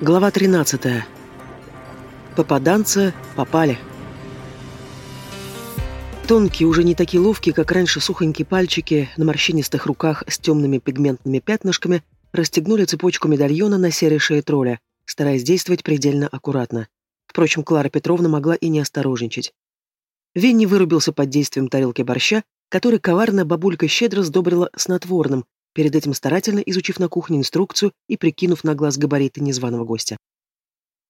Глава 13. Попаданцы попали. Тонкие, уже не такие ловкие, как раньше, сухонькие пальчики на морщинистых руках с темными пигментными пятнышками расстегнули цепочку медальона на серой шее тролля, стараясь действовать предельно аккуратно. Впрочем, Клара Петровна могла и не осторожничать. Винни вырубился под действием тарелки борща, который коварная бабулька щедро сдобрила снотворным, перед этим старательно изучив на кухне инструкцию и прикинув на глаз габариты незваного гостя.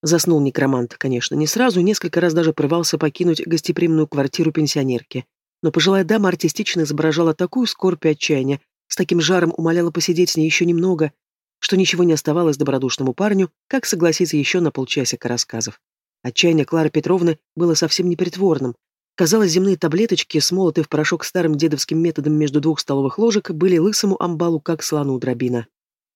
Заснул некромант, конечно, не сразу, несколько раз даже порывался покинуть гостеприимную квартиру пенсионерки. Но пожилая дама артистично изображала такую скорбь и отчаяние, с таким жаром умоляла посидеть с ней еще немного, что ничего не оставалось добродушному парню, как согласиться еще на полчасика рассказов. Отчаяние Клары Петровны было совсем непритворным, Казалось, земные таблеточки, смолотые в порошок старым дедовским методом между двух столовых ложек, были лысому амбалу как слону дробина.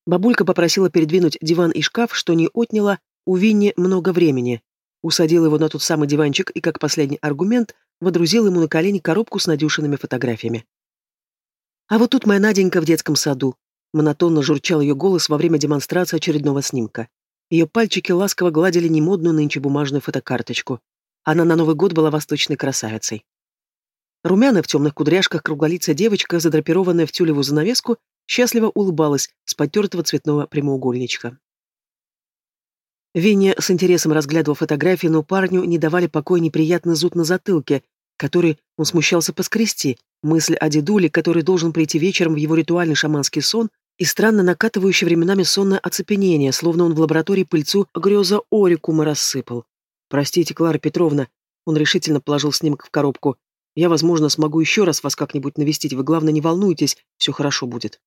Бабулька попросила передвинуть диван и шкаф, что не отняло у Винни много времени. Усадила его на тот самый диванчик и, как последний аргумент, водрузила ему на колени коробку с надюшенными фотографиями. «А вот тут моя Наденька в детском саду», — монотонно журчал ее голос во время демонстрации очередного снимка. Ее пальчики ласково гладили немодную нынче бумажную фотокарточку. Она на Новый год была восточной красавицей. Румяная в темных кудряшках круглолицая девочка, задрапированная в тюлевую занавеску, счастливо улыбалась с потертого цветного прямоугольничка. Веня с интересом разглядывал фотографии, но парню не давали покоя неприятный зуд на затылке, который он смущался поскрести, мысль о дедуле, который должен прийти вечером в его ритуальный шаманский сон, и странно накатывающее временами сонное оцепенение, словно он в лаборатории пыльцу греза орикума рассыпал. «Простите, Клара Петровна», он решительно положил снимок в коробку. «Я, возможно, смогу еще раз вас как-нибудь навестить. Вы, главное, не волнуйтесь, все хорошо будет».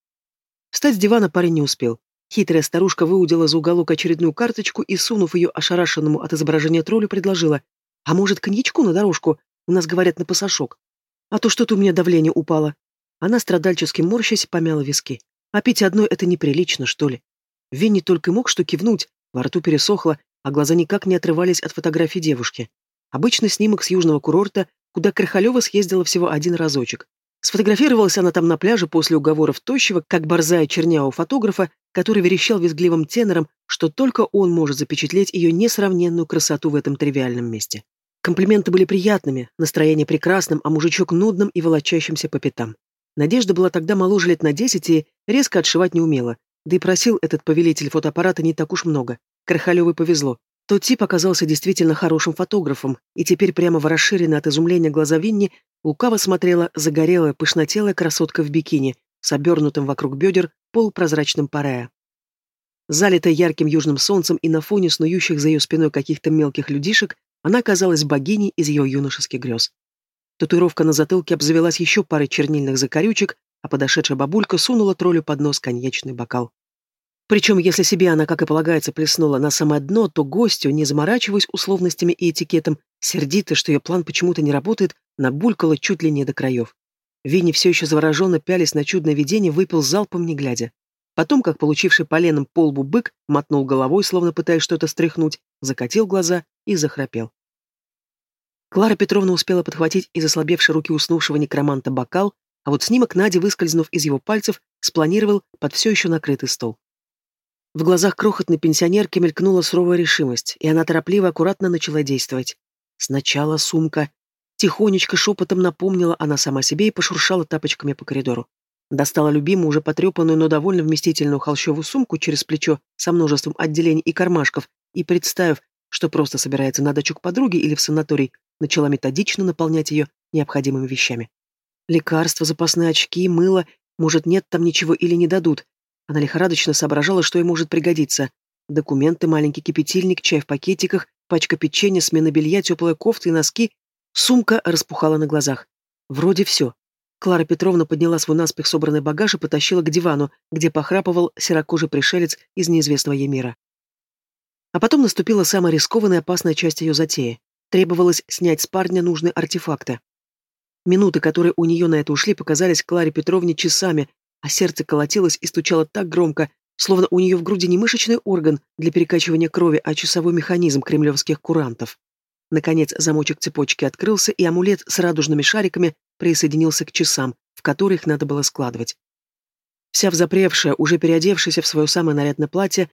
Встать с дивана парень не успел. Хитрая старушка выудила за уголок очередную карточку и, сунув ее ошарашенному от изображения троллю, предложила. «А может, коньячку на дорожку? У нас, говорят, на пасашок. А то что-то у меня давление упало». Она страдальчески морщась помяла виски. «А пить одной — это неприлично, что ли?» Винни только мог что кивнуть, во рту пересохло, а глаза никак не отрывались от фотографии девушки. Обычный снимок с южного курорта, куда Крахалева съездила всего один разочек. Сфотографировалась она там на пляже после уговоров тощего, как борзая чернявого фотографа, который верещал визгливым тенором, что только он может запечатлеть ее несравненную красоту в этом тривиальном месте. Комплименты были приятными, настроение прекрасным, а мужичок нудным и волочащимся по пятам. Надежда была тогда моложе лет на десять и резко отшивать не умела, да и просил этот повелитель фотоаппарата не так уж много. Крахалевой повезло. Тот тип оказался действительно хорошим фотографом, и теперь прямо в расширенные от изумления глаза Винни лукаво смотрела загорелая, пышнотелая красотка в бикини с обернутым вокруг бедер полупрозрачным парея. Залитая ярким южным солнцем и на фоне снующих за ее спиной каких-то мелких людишек, она оказалась богиней из ее юношеских грез. Татуировка на затылке обзавелась еще парой чернильных закорючек, а подошедшая бабулька сунула троллю под нос коньячный бокал. Причем, если себе она, как и полагается, плеснула на самое дно, то гостю, не заморачиваясь условностями и этикетом, сердито, что ее план почему-то не работает, набулькала чуть ли не до краев. Винни все еще завороженно пялись на чудное видение, выпил залпом, не глядя. Потом, как получивший поленом по лбу бык, мотнул головой, словно пытаясь что-то стряхнуть, закатил глаза и захрапел. Клара Петровна успела подхватить из ослабевшей руки уснувшего некроманта бокал, а вот снимок Нади, выскользнув из его пальцев, спланировал под все еще накрытый стол. В глазах крохотной пенсионерки мелькнула суровая решимость, и она торопливо, аккуратно начала действовать. Сначала сумка. Тихонечко шепотом напомнила она сама себе и пошуршала тапочками по коридору. Достала любимую, уже потрепанную, но довольно вместительную холщовую сумку через плечо со множеством отделений и кармашков, и, представив, что просто собирается на дачу к подруге или в санаторий, начала методично наполнять ее необходимыми вещами. Лекарства, запасные очки, мыло, может, нет там ничего или не дадут, она лихорадочно соображала, что ей может пригодиться. Документы, маленький кипятильник, чай в пакетиках, пачка печенья, смена белья, теплая кофта и носки. Сумка распухала на глазах. Вроде все. Клара Петровна подняла свой наспех собранный багаж и потащила к дивану, где похрапывал серокожий пришелец из неизвестного ей мира. А потом наступила самая рискованная и опасная часть ее затеи. Требовалось снять с парня нужные артефакты. Минуты, которые у нее на это ушли, показались Кларе Петровне часами, а сердце колотилось и стучало так громко, словно у нее в груди не мышечный орган для перекачивания крови, а часовой механизм кремлевских курантов. Наконец замочек цепочки открылся, и амулет с радужными шариками присоединился к часам, в которые их надо было складывать. Вся взапревшая, уже переодевшаяся в свое самое нарядное платье,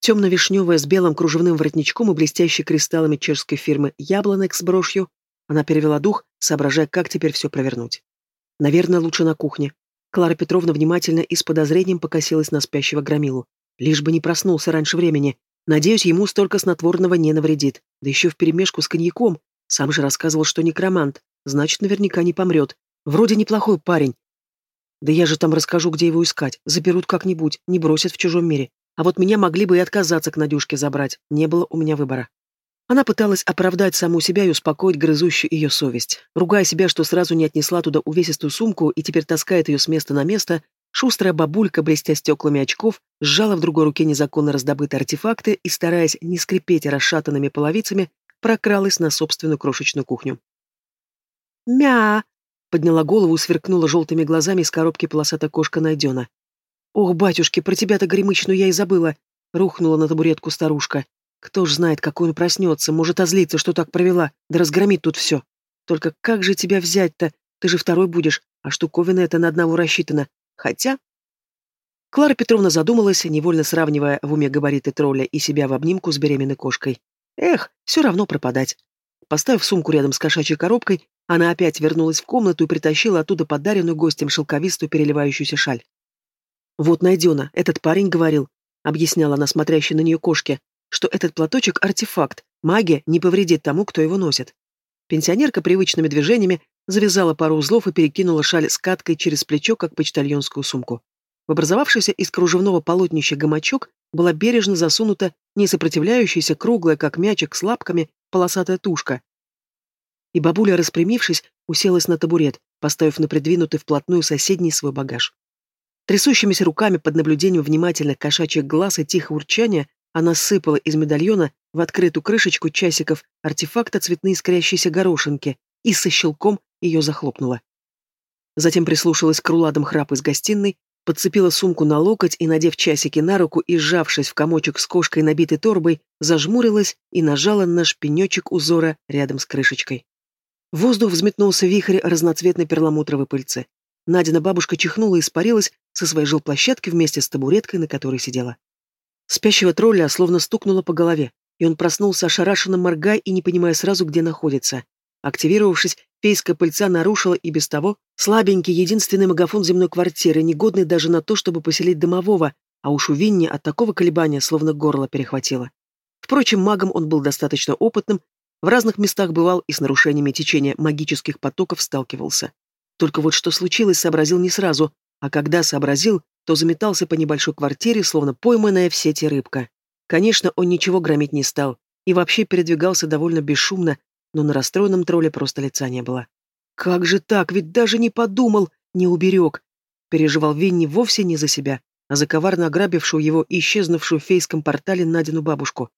Темно-вишневая с белым кружевным воротничком и блестящей кристаллами чешской фирмы «Яблонек» с брошью. Она перевела дух, соображая, как теперь все провернуть. Наверное, лучше на кухне. Клара Петровна внимательно и с подозрением покосилась на спящего громилу. Лишь бы не проснулся раньше времени. Надеюсь, ему столько снотворного не навредит. Да еще вперемешку с коньяком. Сам же рассказывал, что некромант. Значит, наверняка не помрет. Вроде неплохой парень. Да я же там расскажу, где его искать. Заберут как-нибудь, не бросят в чужом мире. А вот меня могли бы и отказаться к Надюшке забрать. Не было у меня выбора. Она пыталась оправдать саму себя и успокоить грызущую ее совесть. Ругая себя, что сразу не отнесла туда увесистую сумку и теперь таскает ее с места на место, шустрая бабулька, блестя стеклами очков, сжала в другой руке незаконно раздобытые артефакты и, стараясь не скрипеть расшатанными половицами, прокралась на собственную крошечную кухню. «Мя!» — подняла голову сверкнула желтыми глазами из коробки полосатая кошка найдена. «Ох, батюшки, про тебя-то гремычную я и забыла!» — рухнула на табуретку старушка. Кто ж знает, какой он проснется, может озлиться, что так провела, да разгромит тут все. Только как же тебя взять-то? Ты же второй будешь, а штуковина эта на одного рассчитана. Хотя... Клара Петровна задумалась, невольно сравнивая в уме габариты тролля и себя в обнимку с беременной кошкой. Эх, все равно пропадать. Поставив сумку рядом с кошачьей коробкой, она опять вернулась в комнату и притащила оттуда подаренную гостем шелковистую переливающуюся шаль. «Вот найдена, этот парень говорил», — объясняла она смотрящей на нее кошке, что этот платочек — артефакт, магия не повредит тому, кто его носит. Пенсионерка привычными движениями завязала пару узлов и перекинула шаль скаткой через плечо, как почтальонскую сумку. В образовавшийся из кружевного полотнища гамачок была бережно засунута несопротивляющаяся, круглая, как мячик, с лапками, полосатая тушка. И бабуля, распрямившись, уселась на табурет, поставив на придвинутый вплотную соседний свой багаж. Трясущимися руками под наблюдением внимательных кошачьих глаз и тихо урчания она сыпала из медальона в открытую крышечку часиков артефакта цветные искрящиеся горошинки и со щелком ее захлопнула. Затем прислушалась к руладам храп из гостиной, подцепила сумку на локоть и, надев часики на руку и сжавшись в комочек с кошкой, набитой торбой, зажмурилась и нажала на шпинечек узора рядом с крышечкой. В воздух взметнулся вихрь разноцветной перламутровой пыльцы. Надина бабушка чихнула и испарилась со своей жилплощадки вместе с табуреткой, на которой сидела. Спящего тролля словно стукнуло по голове, и он проснулся ошарашенно моргая и не понимая сразу, где находится. Активировавшись, фейская пыльца нарушила и без того слабенький единственный магафон земной квартиры, негодный даже на то, чтобы поселить домового, а уж у Винни от такого колебания словно горло перехватило. Впрочем, магом он был достаточно опытным, в разных местах бывал и с нарушениями течения магических потоков сталкивался. Только вот что случилось, сообразил не сразу, а когда сообразил, то заметался по небольшой квартире, словно пойманная в сети рыбка. Конечно, он ничего громить не стал и вообще передвигался довольно бесшумно, но на расстроенном тролле просто лица не было. «Как же так? Ведь даже не подумал, не уберег!» Переживал Винни вовсе не за себя, а за коварно ограбившую его и исчезнувшую в фейском портале Надину бабушку.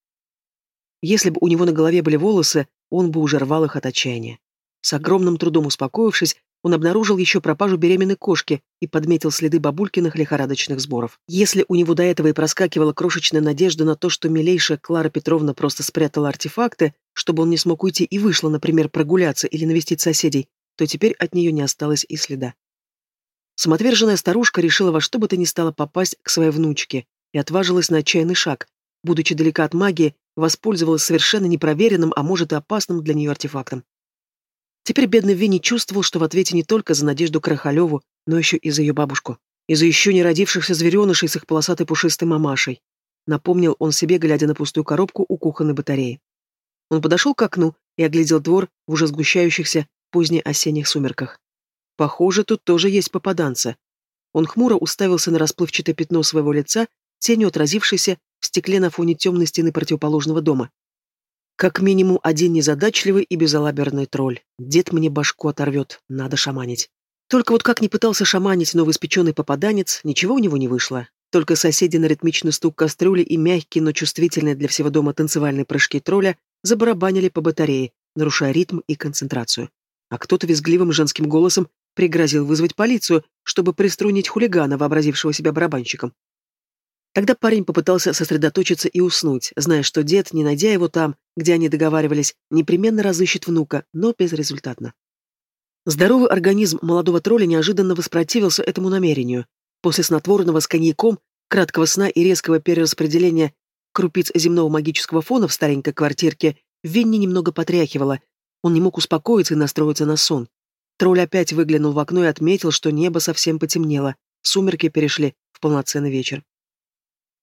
Если бы у него на голове были волосы, он бы уже рвал их от отчаяния. С огромным трудом успокоившись, он обнаружил еще пропажу беременной кошки и подметил следы бабулькиных лихорадочных сборов. Если у него до этого и проскакивала крошечная надежда на то, что милейшая Клара Петровна просто спрятала артефакты, чтобы он не смог уйти и вышла, например, прогуляться или навестить соседей, то теперь от нее не осталось и следа. Самоотверженная старушка решила во что бы то ни стало попасть к своей внучке и отважилась на отчаянный шаг. Будучи далека от магии, воспользовалась совершенно непроверенным, а может и опасным для нее артефактом. Теперь бедный Винни чувствовал, что в ответе не только за Надежду Крахалеву, но еще и за ее бабушку. И за еще не родившихся зверенышей с их полосатой пушистой мамашей. Напомнил он себе, глядя на пустую коробку у кухонной батареи. Он подошел к окну и оглядел двор в уже сгущающихся позднеосенних сумерках. Похоже, тут тоже есть попаданцы. Он хмуро уставился на расплывчатое пятно своего лица, тенью отразившейся в стекле на фоне темной стены противоположного дома. Как минимум один незадачливый и безалаберный тролль. Дед мне башку оторвет, надо шаманить. Только вот как ни пытался шаманить новоиспеченный попаданец, ничего у него не вышло. Только соседи на ритмичный стук кастрюли и мягкие, но чувствительные для всего дома танцевальные прыжки тролля забарабанили по батарее, нарушая ритм и концентрацию. А кто-то визгливым женским голосом пригрозил вызвать полицию, чтобы приструнить хулигана, вообразившего себя барабанщиком. Тогда парень попытался сосредоточиться и уснуть, зная, что дед, не найдя его там, где они договаривались, непременно разыщет внука, но безрезультатно. Здоровый организм молодого тролля неожиданно воспротивился этому намерению. После снотворного с коньяком, краткого сна и резкого перераспределения крупиц земного магического фона в старенькой квартирке, Винни немного потряхивало. Он не мог успокоиться и настроиться на сон. Тролль опять выглянул в окно и отметил, что небо совсем потемнело. Сумерки перешли в полноценный вечер.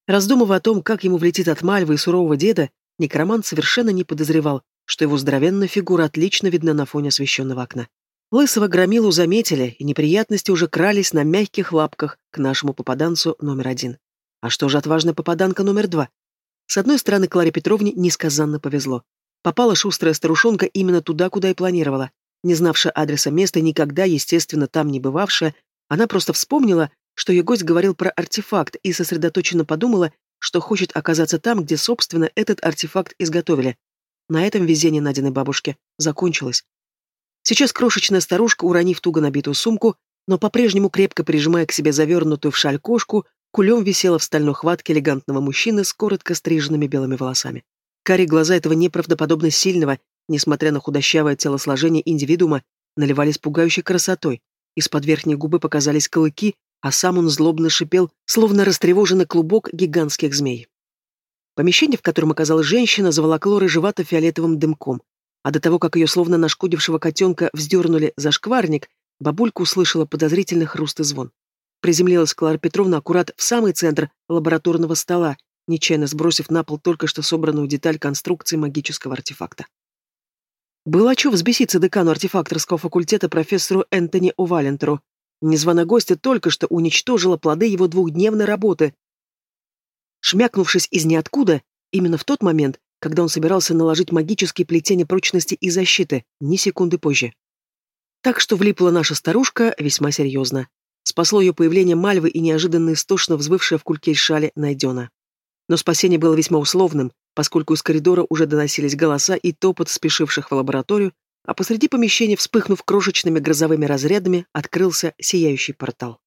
Раздумывая о том, как ему влетит от Мальвы и сурового деда, некромант совершенно не подозревал, что его здоровенная фигура отлично видна на фоне освещенного окна. Лысого громилу заметили, и неприятности уже крались на мягких лапках к нашему попаданцу номер один. А что же отважная попаданка номер два? С одной стороны, Кларе Петровне несказанно повезло. Попала шустрая старушонка именно туда, куда и планировала. Не знавшая адреса места, никогда, естественно, там не бывавшая, она просто вспомнила, что ее гость говорил про артефакт и сосредоточенно подумала, что хочет оказаться там, где, собственно, этот артефакт изготовили. На этом везение Надиной бабушки закончилось. Сейчас крошечная старушка, уронив туго набитую сумку, но по-прежнему крепко прижимая к себе завернутую в шаль кошку, кулем висела в стальной хватке элегантного мужчины с коротко стриженными белыми волосами. Кари глаза этого неправдоподобно сильного, несмотря на худощавое телосложение индивидуума, наливались пугающей красотой. Из-под верхней губы показались клыки, а сам он злобно шипел, словно растревоженный клубок гигантских змей. Помещение, в котором оказалась женщина, заволокло рыжевато-фиолетовым дымком, а до того, как ее словно нашкодившего котенка вздернули за шкварник, бабулька услышала подозрительный хруст и звон. Приземлилась Клара Петровна аккурат в самый центр лабораторного стола, нечаянно сбросив на пол только что собранную деталь конструкции магического артефакта. Было чё взбеситься декану артефакторского факультета профессору Энтони Овалентеру. Незваная гостья только что уничтожила плоды его двухдневной работы, шмякнувшись из ниоткуда, именно в тот момент, когда он собирался наложить магические плетения прочности и защиты, ни секунды позже. Так что влипла наша старушка весьма серьезно. Спасло ее появление Мальвы и неожиданно истошно взвывшая в кульке шали найдена. Но спасение было весьма условным, поскольку из коридора уже доносились голоса и топот спешивших в лабораторию, а посреди помещения, вспыхнув крошечными грозовыми разрядами, открылся сияющий портал.